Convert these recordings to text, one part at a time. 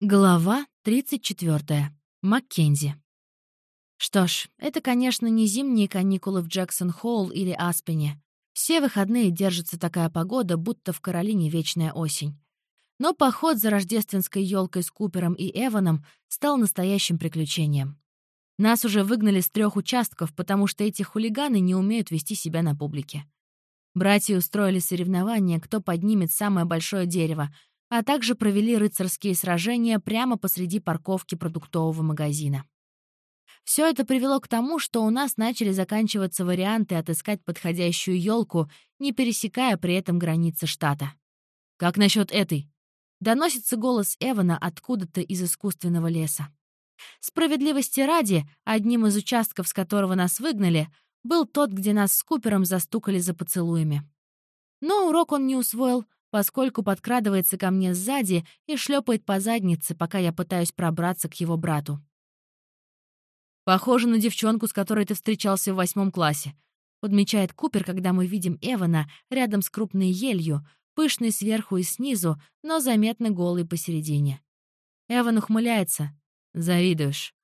Глава 34. Маккензи. Что ж, это, конечно, не зимние каникулы в Джексон-Холл или Аспене. Все выходные держится такая погода, будто в Каролине вечная осень. Но поход за рождественской елкой с Купером и Эваном стал настоящим приключением. Нас уже выгнали с трех участков, потому что эти хулиганы не умеют вести себя на публике. Братья устроили соревнования, кто поднимет самое большое дерево — а также провели рыцарские сражения прямо посреди парковки продуктового магазина. Все это привело к тому, что у нас начали заканчиваться варианты отыскать подходящую елку, не пересекая при этом границы штата. «Как насчет этой?» Доносится голос Эвана откуда-то из искусственного леса. Справедливости ради, одним из участков, с которого нас выгнали, был тот, где нас с Купером застукали за поцелуями. Но урок он не усвоил, поскольку подкрадывается ко мне сзади и шлепает по заднице, пока я пытаюсь пробраться к его брату. «Похоже на девчонку, с которой ты встречался в восьмом классе», подмечает Купер, когда мы видим Эвана рядом с крупной елью, пышной сверху и снизу, но заметно голой посередине. Эван ухмыляется. «Завидуешь».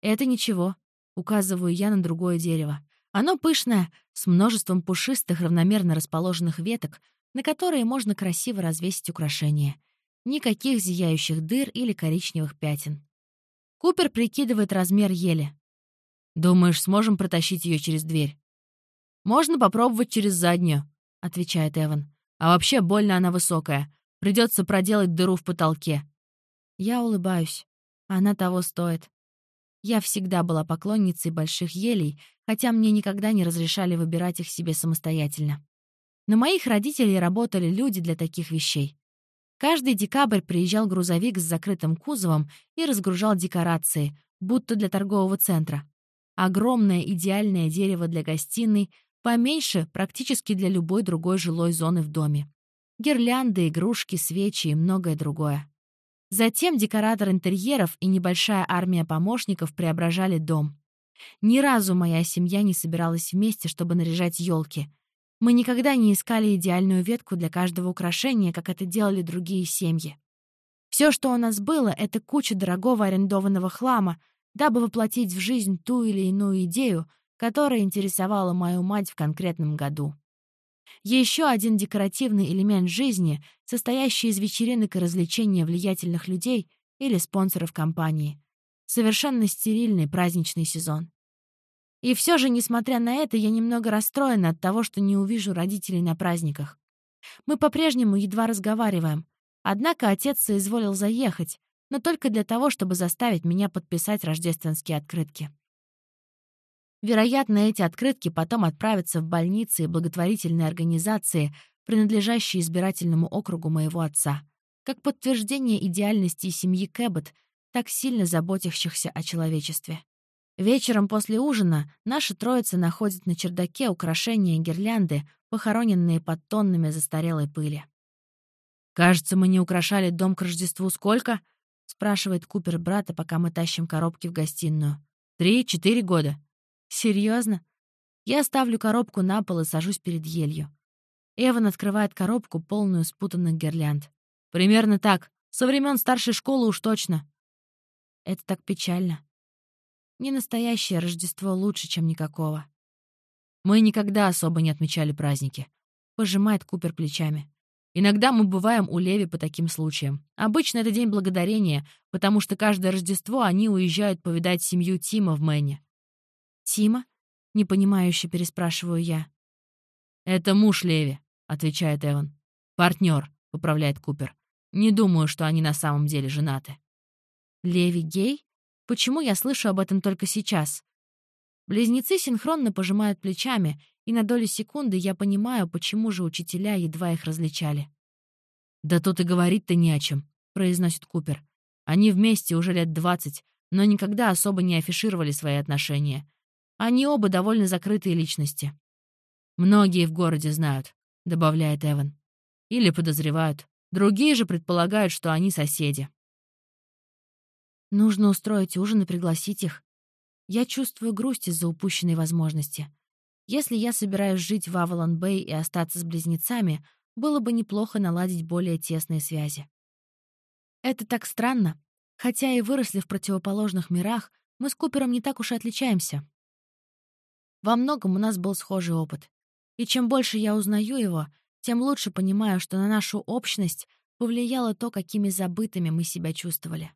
«Это ничего», — указываю я на другое дерево. Оно пышное, с множеством пушистых, равномерно расположенных веток, на которые можно красиво развесить украшения. Никаких зияющих дыр или коричневых пятен. Купер прикидывает размер ели. «Думаешь, сможем протащить ее через дверь?» «Можно попробовать через заднюю», — отвечает Эван. «А вообще больно она высокая. Придется проделать дыру в потолке». Я улыбаюсь. Она того стоит. Я всегда была поклонницей больших елей, хотя мне никогда не разрешали выбирать их себе самостоятельно. На моих родителей работали люди для таких вещей. Каждый декабрь приезжал грузовик с закрытым кузовом и разгружал декорации, будто для торгового центра. Огромное идеальное дерево для гостиной, поменьше практически для любой другой жилой зоны в доме. Гирлянды, игрушки, свечи и многое другое. Затем декоратор интерьеров и небольшая армия помощников преображали дом. Ни разу моя семья не собиралась вместе, чтобы наряжать елки — мы никогда не искали идеальную ветку для каждого украшения, как это делали другие семьи. Все, что у нас было, — это куча дорогого арендованного хлама, дабы воплотить в жизнь ту или иную идею, которая интересовала мою мать в конкретном году. Еще один декоративный элемент жизни, состоящий из вечеринок и развлечения влиятельных людей или спонсоров компании. Совершенно стерильный праздничный сезон. И все же, несмотря на это, я немного расстроена от того, что не увижу родителей на праздниках. Мы по-прежнему едва разговариваем. Однако отец соизволил заехать, но только для того, чтобы заставить меня подписать рождественские открытки. Вероятно, эти открытки потом отправятся в больницы и благотворительные организации, принадлежащие избирательному округу моего отца, как подтверждение идеальности семьи Кэббет, так сильно заботящихся о человечестве. Вечером после ужина наша троица находит на чердаке украшения и гирлянды, похороненные под тоннами застарелой пыли. «Кажется, мы не украшали дом к Рождеству сколько?» — спрашивает Купер брата, пока мы тащим коробки в гостиную. «Три-четыре года». Серьезно? Я ставлю коробку на пол и сажусь перед елью. Эван открывает коробку, полную спутанных гирлянд. «Примерно так. Со времен старшей школы уж точно». Это так печально. Не настоящее Рождество лучше, чем никакого. Мы никогда особо не отмечали праздники. Пожимает Купер плечами. Иногда мы бываем у Леви по таким случаям. Обычно это День Благодарения, потому что каждое Рождество они уезжают повидать семью Тима в Мэне. «Тима?» — непонимающе переспрашиваю я. «Это муж Леви», — отвечает Эван. «Партнер», — поправляет Купер. «Не думаю, что они на самом деле женаты». «Леви гей?» Почему я слышу об этом только сейчас? Близнецы синхронно пожимают плечами, и на долю секунды я понимаю, почему же учителя едва их различали. «Да тут и говорить-то не о чем», — произносит Купер. «Они вместе уже лет двадцать, но никогда особо не афишировали свои отношения. Они оба довольно закрытые личности». «Многие в городе знают», — добавляет Эван. «Или подозревают. Другие же предполагают, что они соседи». Нужно устроить ужин и пригласить их. Я чувствую грусть из-за упущенной возможности. Если я собираюсь жить в Авалон-Бэй и остаться с близнецами, было бы неплохо наладить более тесные связи. Это так странно Хотя и выросли в противоположных мирах, мы с Купером не так уж и отличаемся. Во многом у нас был схожий опыт. И чем больше я узнаю его, тем лучше понимаю, что на нашу общность повлияло то, какими забытыми мы себя чувствовали.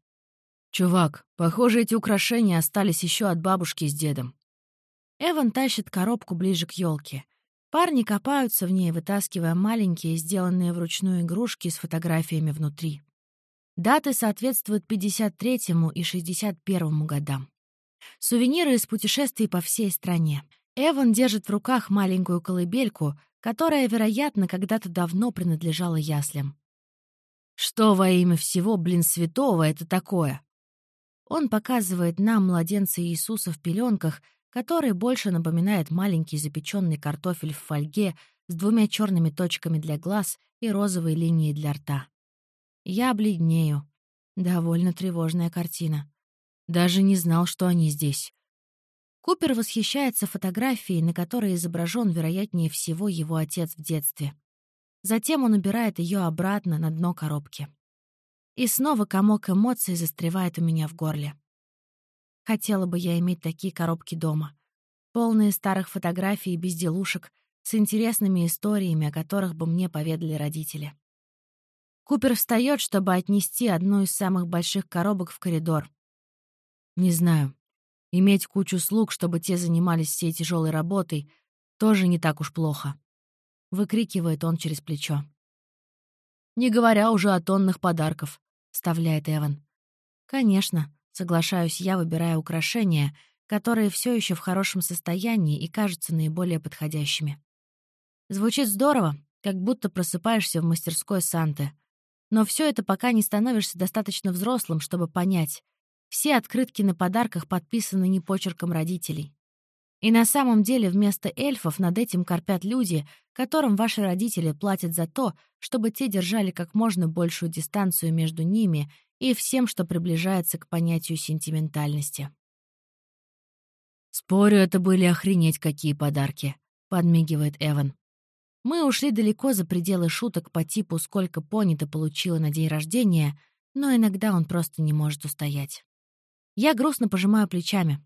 «Чувак, похоже, эти украшения остались еще от бабушки с дедом». Эван тащит коробку ближе к елке. Парни копаются в ней, вытаскивая маленькие, сделанные вручную игрушки с фотографиями внутри. Даты соответствуют 53-му и 61-му годам. Сувениры из путешествий по всей стране. Эван держит в руках маленькую колыбельку, которая, вероятно, когда-то давно принадлежала яслям. Что во имя всего, блин, святого это такое? Он показывает нам младенца Иисуса в пеленках, который больше напоминает маленький запеченный картофель в фольге с двумя черными точками для глаз и розовой линией для рта. Я бледнею. Довольно тревожная картина. Даже не знал, что они здесь. Купер восхищается фотографией, на которой изображен, вероятнее всего, его отец в детстве. Затем он убирает ее обратно на дно коробки. И снова комок эмоций застревает у меня в горле. Хотела бы я иметь такие коробки дома. Полные старых фотографий и безделушек с интересными историями, о которых бы мне поведали родители. Купер встает, чтобы отнести одну из самых больших коробок в коридор. Не знаю. Иметь кучу слуг, чтобы те занимались всей тяжелой работой, тоже не так уж плохо. Выкрикивает он через плечо. Не говоря уже о тоннах подарков, вставляет Эван. Конечно, соглашаюсь я, выбирая украшения, которые все еще в хорошем состоянии и кажутся наиболее подходящими. Звучит здорово, как будто просыпаешься в мастерской Санты. Но все это пока не становишься достаточно взрослым, чтобы понять. Все открытки на подарках подписаны не почерком родителей. И на самом деле вместо эльфов над этим корпят люди, которым ваши родители платят за то, чтобы те держали как можно большую дистанцию между ними и всем, что приближается к понятию сентиментальности. «Спорю, это были охренеть какие подарки», — подмигивает Эван. Мы ушли далеко за пределы шуток по типу «сколько пони ты получила на день рождения», но иногда он просто не может устоять. Я грустно пожимаю плечами.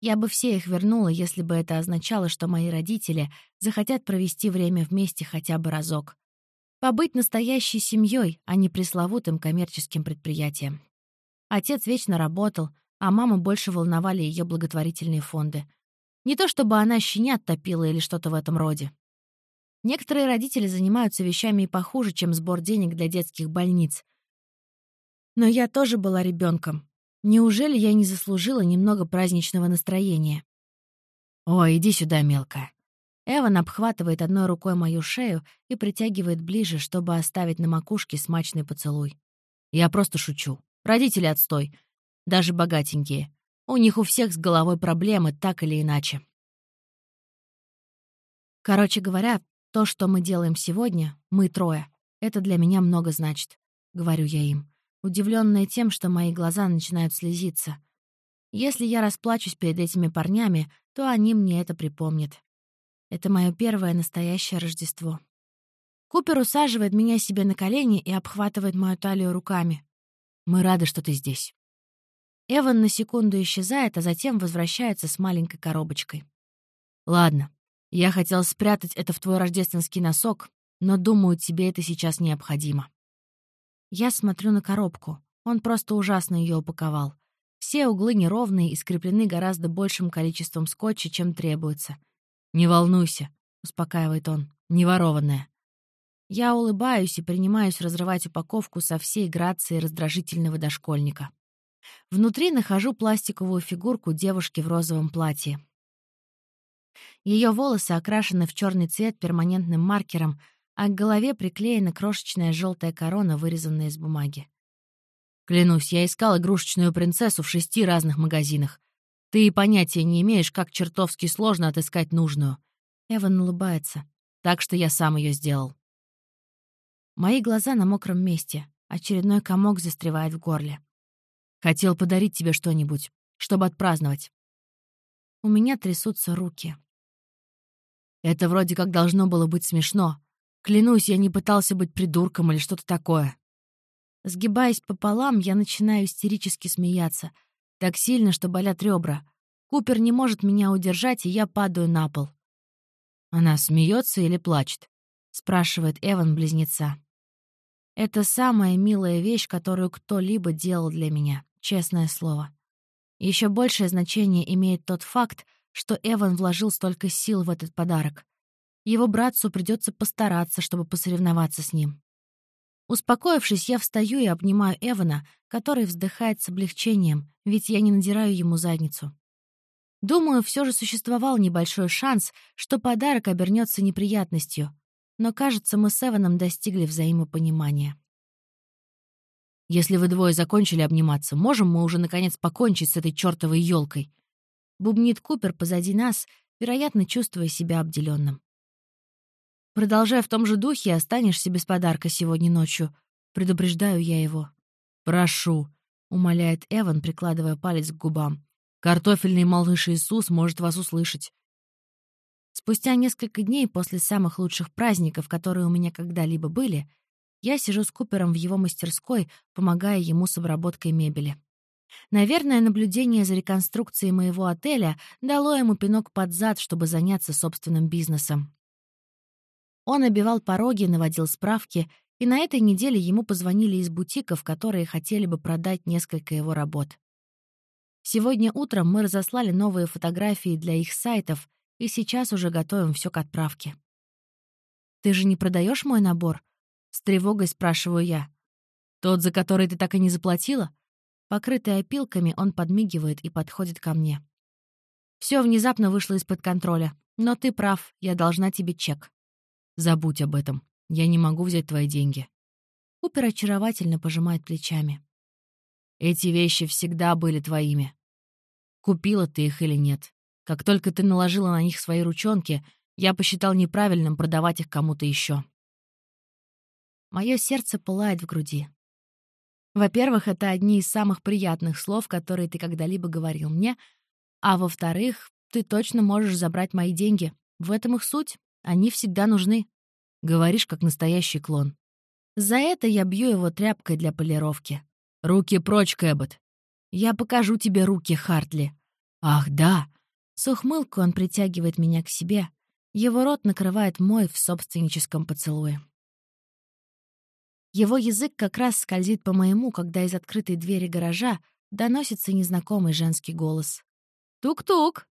Я бы все их вернула, если бы это означало, что мои родители захотят провести время вместе хотя бы разок. Побыть настоящей семьей, а не пресловутым коммерческим предприятием. Отец вечно работал, а маму больше волновали ее благотворительные фонды. Не то чтобы она щенят топила или что-то в этом роде. Некоторые родители занимаются вещами и похуже, чем сбор денег для детских больниц. Но я тоже была ребенком, Неужели я не заслужила немного праздничного настроения? «Ой, иди сюда, мелкая». Эван обхватывает одной рукой мою шею и притягивает ближе, чтобы оставить на макушке смачный поцелуй. «Я просто шучу. Родители отстой. Даже богатенькие. У них у всех с головой проблемы, так или иначе». Короче говоря, то, что мы делаем сегодня, мы трое, это для меня много значит, — говорю я им удивленная тем, что мои глаза начинают слезиться. Если я расплачусь перед этими парнями, то они мне это припомнят. Это мое первое настоящее Рождество. Купер усаживает меня себе на колени и обхватывает мою талию руками. «Мы рады, что ты здесь». Эван на секунду исчезает, а затем возвращается с маленькой коробочкой. «Ладно, я хотел спрятать это в твой рождественский носок, но думаю, тебе это сейчас необходимо». Я смотрю на коробку. Он просто ужасно ее упаковал. Все углы неровные и скреплены гораздо большим количеством скотча, чем требуется. «Не волнуйся», — успокаивает он, — «не ворованная». Я улыбаюсь и принимаюсь разрывать упаковку со всей грацией раздражительного дошкольника. Внутри нахожу пластиковую фигурку девушки в розовом платье. Ее волосы окрашены в черный цвет перманентным маркером — а к голове приклеена крошечная желтая корона, вырезанная из бумаги. «Клянусь, я искал игрушечную принцессу в шести разных магазинах. Ты и понятия не имеешь, как чертовски сложно отыскать нужную». Эван улыбается. «Так что я сам ее сделал». Мои глаза на мокром месте. Очередной комок застревает в горле. «Хотел подарить тебе что-нибудь, чтобы отпраздновать». У меня трясутся руки. Это вроде как должно было быть смешно, Клянусь, я не пытался быть придурком или что-то такое. Сгибаясь пополам, я начинаю истерически смеяться. Так сильно, что болят ребра. Купер не может меня удержать, и я падаю на пол. «Она смеется или плачет?» — спрашивает Эван близнеца. Это самая милая вещь, которую кто-либо делал для меня, честное слово. Еще большее значение имеет тот факт, что Эван вложил столько сил в этот подарок. Его братцу придется постараться, чтобы посоревноваться с ним. Успокоившись, я встаю и обнимаю Эвана, который вздыхает с облегчением, ведь я не надираю ему задницу. Думаю, все же существовал небольшой шанс, что подарок обернется неприятностью, но, кажется, мы с Эваном достигли взаимопонимания. «Если вы двое закончили обниматься, можем мы уже, наконец, покончить с этой чёртовой ёлкой?» Бубнит Купер позади нас, вероятно, чувствуя себя обделенным. «Продолжай в том же духе, останешься без подарка сегодня ночью», — предупреждаю я его. «Прошу», — умоляет Эван, прикладывая палец к губам. «Картофельный малыш Иисус может вас услышать. Спустя несколько дней после самых лучших праздников, которые у меня когда-либо были, я сижу с Купером в его мастерской, помогая ему с обработкой мебели. Наверное, наблюдение за реконструкцией моего отеля дало ему пинок под зад, чтобы заняться собственным бизнесом. Он обивал пороги, наводил справки, и на этой неделе ему позвонили из бутиков, которые хотели бы продать несколько его работ. Сегодня утром мы разослали новые фотографии для их сайтов, и сейчас уже готовим все к отправке. «Ты же не продаешь мой набор?» — с тревогой спрашиваю я. «Тот, за который ты так и не заплатила?» Покрытый опилками, он подмигивает и подходит ко мне. Все внезапно вышло из-под контроля. Но ты прав, я должна тебе чек. Забудь об этом. Я не могу взять твои деньги. Купер очаровательно пожимает плечами. Эти вещи всегда были твоими. Купила ты их или нет. Как только ты наложила на них свои ручонки, я посчитал неправильным продавать их кому-то еще. Мое сердце пылает в груди. Во-первых, это одни из самых приятных слов, которые ты когда-либо говорил мне, а во-вторых, ты точно можешь забрать мои деньги. В этом их суть. Они всегда нужны. Говоришь, как настоящий клон. За это я бью его тряпкой для полировки. Руки прочь, Кэббот. Я покажу тебе руки, Хартли. Ах, да, с ухмылкой он притягивает меня к себе. Его рот накрывает мой в собственническом поцелуе. Его язык как раз скользит по моему, когда из открытой двери гаража доносится незнакомый женский голос. «Тук-тук!»